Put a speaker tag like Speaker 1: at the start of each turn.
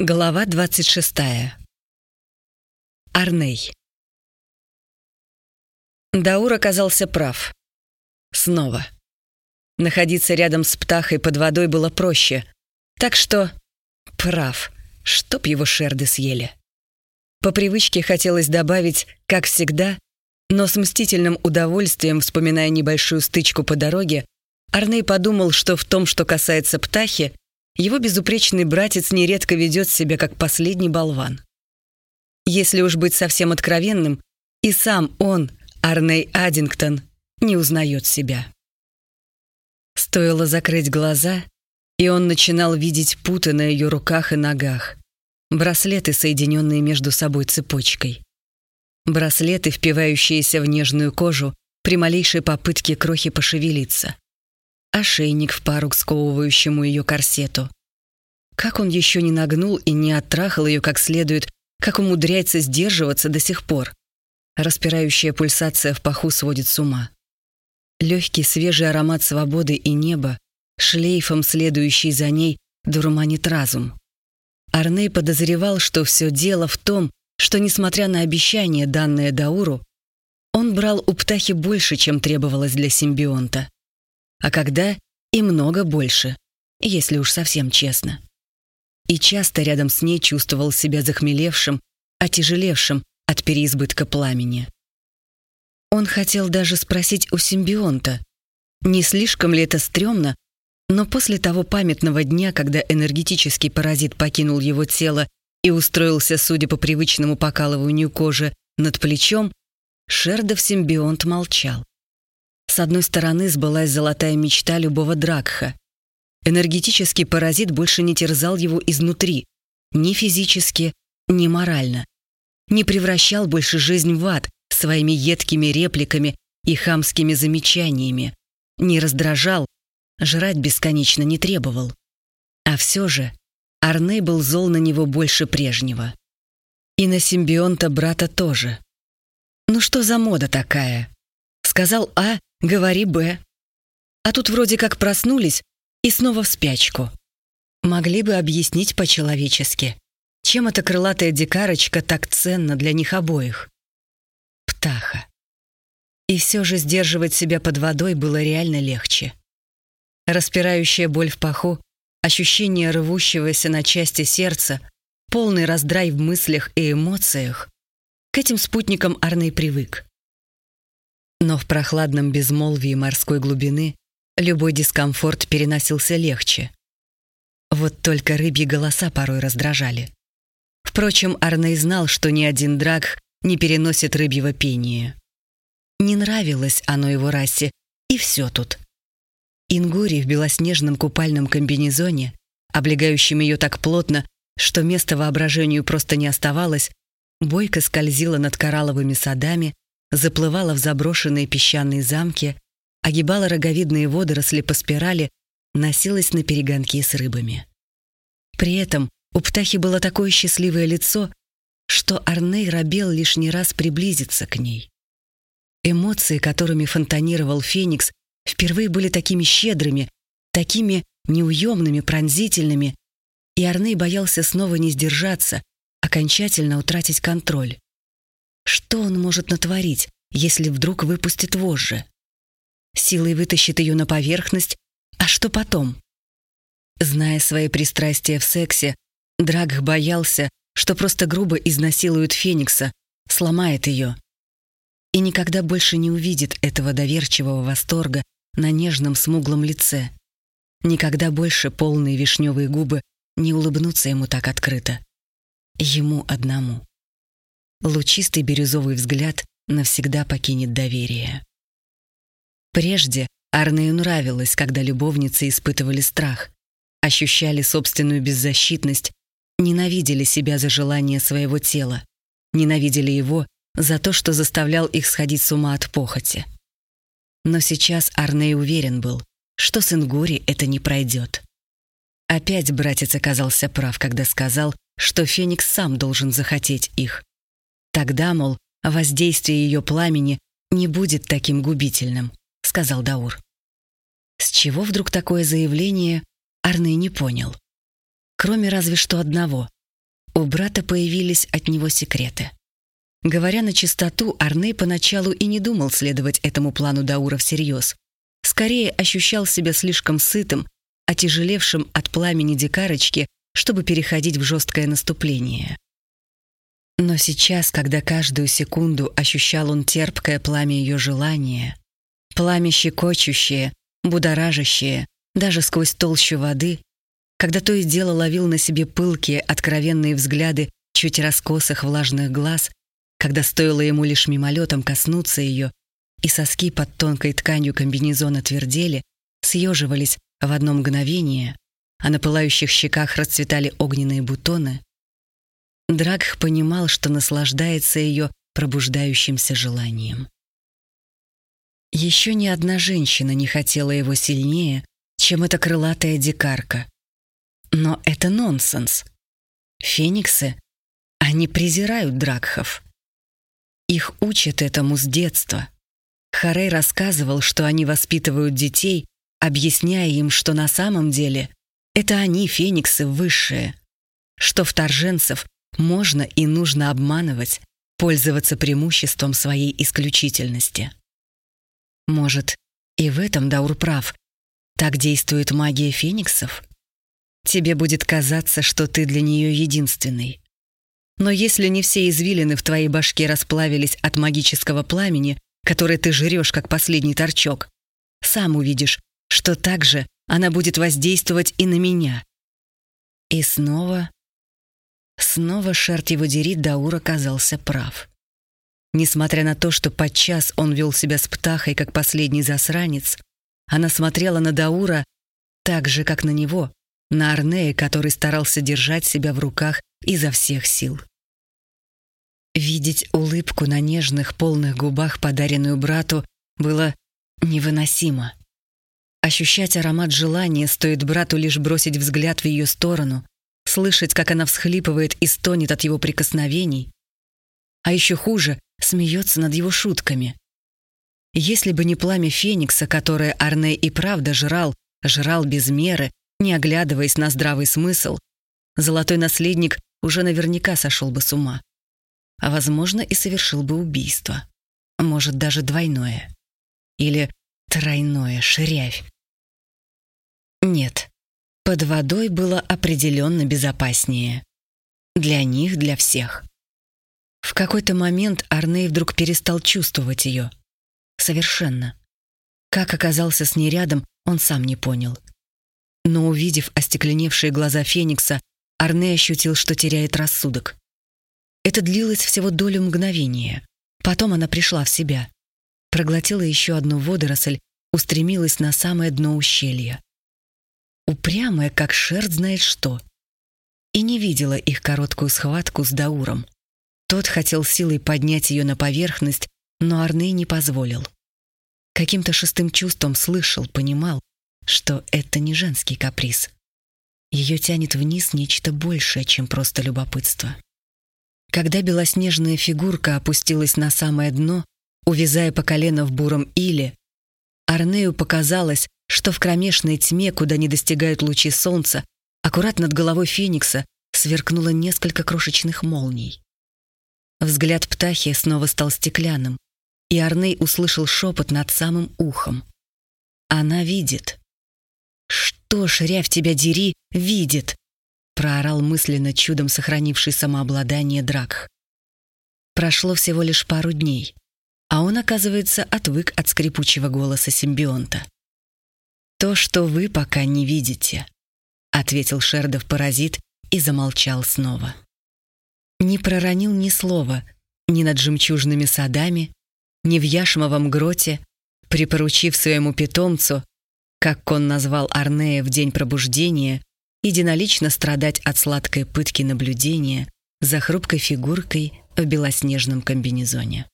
Speaker 1: Глава 26. Арней. Даур оказался прав. Снова. Находиться рядом с птахой под водой было проще. Так что... Прав. Чтоб его шерды съели. По привычке хотелось добавить, как всегда, но с мстительным удовольствием, вспоминая небольшую стычку по дороге, Арней подумал, что в том, что касается птахи, его безупречный братец нередко ведет себя как последний болван. Если уж быть совсем откровенным, и сам он, Арней Аддингтон, не узнает себя. Стоило закрыть глаза, и он начинал видеть путы на ее руках и ногах, браслеты, соединенные между собой цепочкой. Браслеты, впивающиеся в нежную кожу при малейшей попытке крохи пошевелиться ошейник в пару к сковывающему ее корсету. Как он еще не нагнул и не оттрахал ее как следует, как умудряется сдерживаться до сих пор. Распирающая пульсация в паху сводит с ума. Легкий свежий аромат свободы и неба, шлейфом следующий за ней, дурманит разум. Арней подозревал, что все дело в том, что, несмотря на обещание, данное Дауру, он брал у птахи больше, чем требовалось для симбионта а когда и много больше, если уж совсем честно. И часто рядом с ней чувствовал себя захмелевшим, отяжелевшим от переизбытка пламени. Он хотел даже спросить у симбионта, не слишком ли это стрёмно, но после того памятного дня, когда энергетический паразит покинул его тело и устроился, судя по привычному покалыванию кожи, над плечом, Шердов симбионт молчал. С одной стороны сбылась золотая мечта любого Дракха. Энергетический паразит больше не терзал его изнутри, ни физически, ни морально. Не превращал больше жизнь в ад своими едкими репликами и хамскими замечаниями. Не раздражал, жрать бесконечно не требовал. А все же Арней был зол на него больше прежнего. И на симбионта брата тоже. Ну что за мода такая? Сказал А, говори Б. А тут вроде как проснулись и снова в спячку. Могли бы объяснить по-человечески, чем эта крылатая дикарочка так ценна для них обоих. Птаха. И все же сдерживать себя под водой было реально легче. Распирающая боль в паху, ощущение рвущегося на части сердца, полный раздрай в мыслях и эмоциях. К этим спутникам Арней привык. Но в прохладном безмолвии морской глубины любой дискомфорт переносился легче. Вот только рыбьи голоса порой раздражали. Впрочем, Арней знал, что ни один драк не переносит рыбьего пения. Не нравилось оно его расе, и все тут. Ингури в белоснежном купальном комбинезоне, облегающем ее так плотно, что места воображению просто не оставалось, бойко скользила над коралловыми садами, заплывала в заброшенные песчаные замки, огибала роговидные водоросли по спирали, носилась на перегонки с рыбами. При этом у птахи было такое счастливое лицо, что Арней робел лишний раз приблизиться к ней. Эмоции, которыми фонтанировал Феникс, впервые были такими щедрыми, такими неуемными, пронзительными, и Арней боялся снова не сдержаться, окончательно утратить контроль. Что он может натворить, если вдруг выпустит вожжи? Силой вытащит ее на поверхность, а что потом? Зная свои пристрастия в сексе, Драг боялся, что просто грубо изнасилует Феникса, сломает ее. И никогда больше не увидит этого доверчивого восторга на нежном смуглом лице. Никогда больше полные вишневые губы не улыбнутся ему так открыто. Ему одному. Лучистый бирюзовый взгляд навсегда покинет доверие. Прежде Арнею нравилось, когда любовницы испытывали страх, ощущали собственную беззащитность, ненавидели себя за желание своего тела, ненавидели его за то, что заставлял их сходить с ума от похоти. Но сейчас Арней уверен был, что с Ингури это не пройдет. Опять братец оказался прав, когда сказал, что Феникс сам должен захотеть их, Тогда, мол, воздействие ее пламени не будет таким губительным, сказал Даур. С чего вдруг такое заявление, Арней не понял. Кроме разве что одного. у брата появились от него секреты. Говоря на чистоту, Арней поначалу и не думал следовать этому плану Даура всерьез. Скорее ощущал себя слишком сытым, отяжелевшим от пламени дикарочки, чтобы переходить в жесткое наступление. Но сейчас, когда каждую секунду ощущал он терпкое пламя ее желания, пламя щекочущее, будоражащее, даже сквозь толщу воды, когда то и дело ловил на себе пылкие, откровенные взгляды чуть раскосых влажных глаз, когда стоило ему лишь мимолетом коснуться ее, и соски под тонкой тканью комбинезона твердели, съеживались в одно мгновение, а на пылающих щеках расцветали огненные бутоны, Драгх понимал, что наслаждается ее пробуждающимся желанием. Еще ни одна женщина не хотела его сильнее, чем эта крылатая дикарка. Но это нонсенс. Фениксы, они презирают дракхов. Их учат этому с детства. Харей рассказывал, что они воспитывают детей, объясняя им, что на самом деле это они, фениксы, высшие, что вторженцев можно и нужно обманывать, пользоваться преимуществом своей исключительности. Может, и в этом Даур прав. Так действует магия фениксов? Тебе будет казаться, что ты для нее единственный. Но если не все извилины в твоей башке расплавились от магического пламени, которое ты жрешь, как последний торчок, сам увидишь, что так же она будет воздействовать и на меня. И снова Снова, шерт его дери, Даур оказался прав. Несмотря на то, что подчас он вел себя с птахой, как последний засранец, она смотрела на Даура так же, как на него, на Арнея, который старался держать себя в руках изо всех сил. Видеть улыбку на нежных, полных губах, подаренную брату, было невыносимо. Ощущать аромат желания стоит брату лишь бросить взгляд в ее сторону, слышать, как она всхлипывает и стонет от его прикосновений, а еще хуже, смеется над его шутками. Если бы не пламя Феникса, которое Арне и правда жрал, жрал без меры, не оглядываясь на здравый смысл, золотой наследник уже наверняка сошел бы с ума. А, возможно, и совершил бы убийство. Может, даже двойное. Или тройное, ширявь. Нет, под водой было определенно безопаснее. Для них, для всех. В какой-то момент Арней вдруг перестал чувствовать ее. Совершенно. Как оказался с ней рядом, он сам не понял. Но увидев остекленевшие глаза Феникса, Арне ощутил, что теряет рассудок. Это длилось всего долю мгновения. Потом она пришла в себя. Проглотила еще одну водоросль, устремилась на самое дно ущелья упрямая, как шерсть знает что. И не видела их короткую схватку с Дауром. Тот хотел силой поднять ее на поверхность, но Арней не позволил. Каким-то шестым чувством слышал, понимал, что это не женский каприз. Ее тянет вниз нечто большее, чем просто любопытство. Когда белоснежная фигурка опустилась на самое дно, увязая по колено в буром иле, Арнею показалось, что в кромешной тьме, куда не достигают лучи солнца, аккурат над головой Феникса сверкнуло несколько крошечных молний. Взгляд птахи снова стал стеклянным, и Арней услышал шепот над самым ухом. «Она видит». «Что ж, рявь тебя дери, видит!» проорал мысленно чудом сохранивший самообладание Дракх. Прошло всего лишь пару дней а он, оказывается, отвык от скрипучего голоса симбионта. «То, что вы пока не видите», — ответил Шердов паразит и замолчал снова. Не проронил ни слова ни над жемчужными садами, ни в Яшмовом гроте, припоручив своему питомцу, как он назвал Арнея в день пробуждения, единолично страдать от сладкой пытки наблюдения за хрупкой фигуркой в белоснежном комбинезоне.